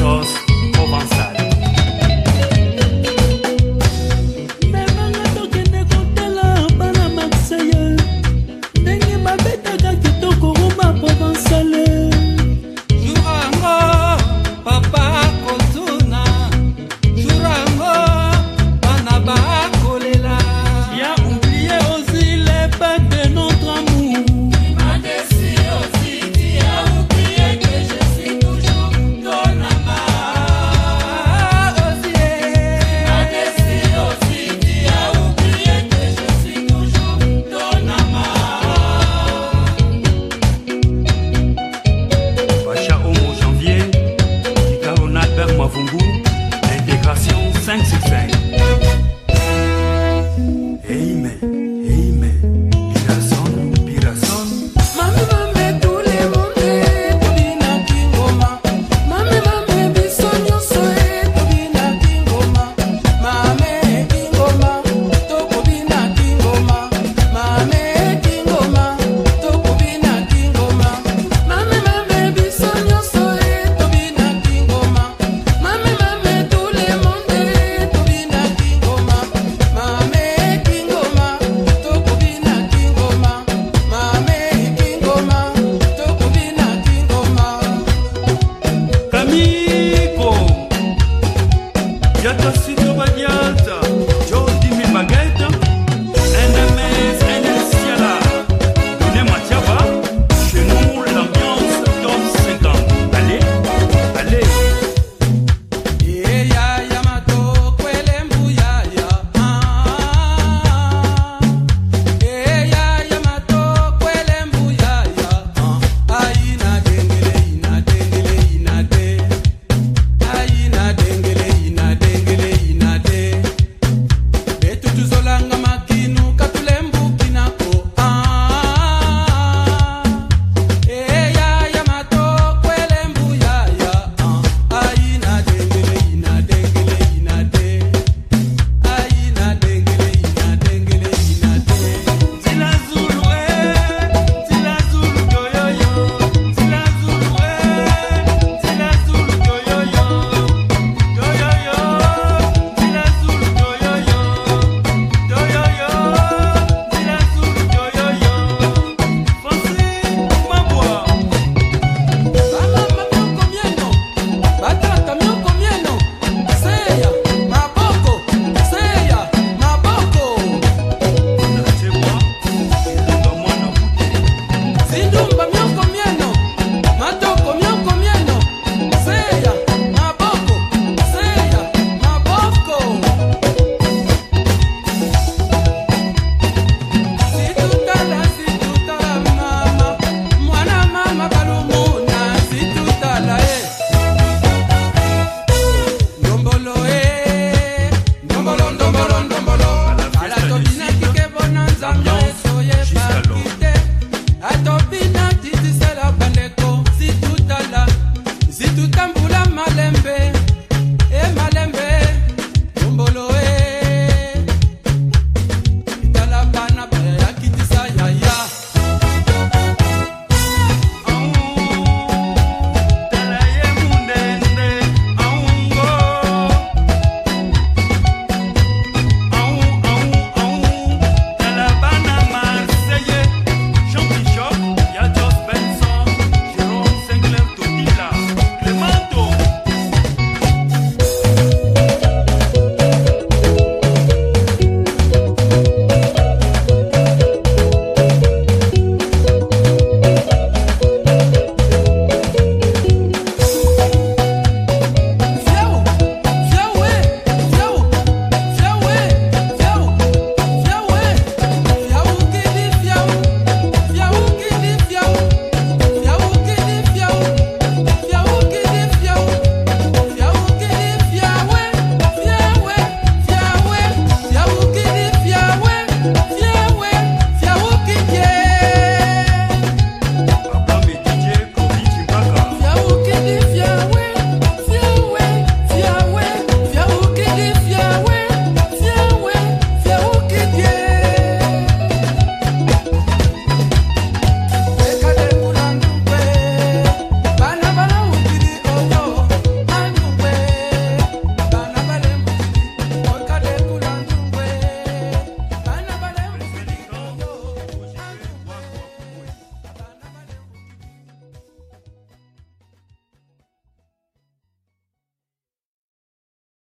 Cause.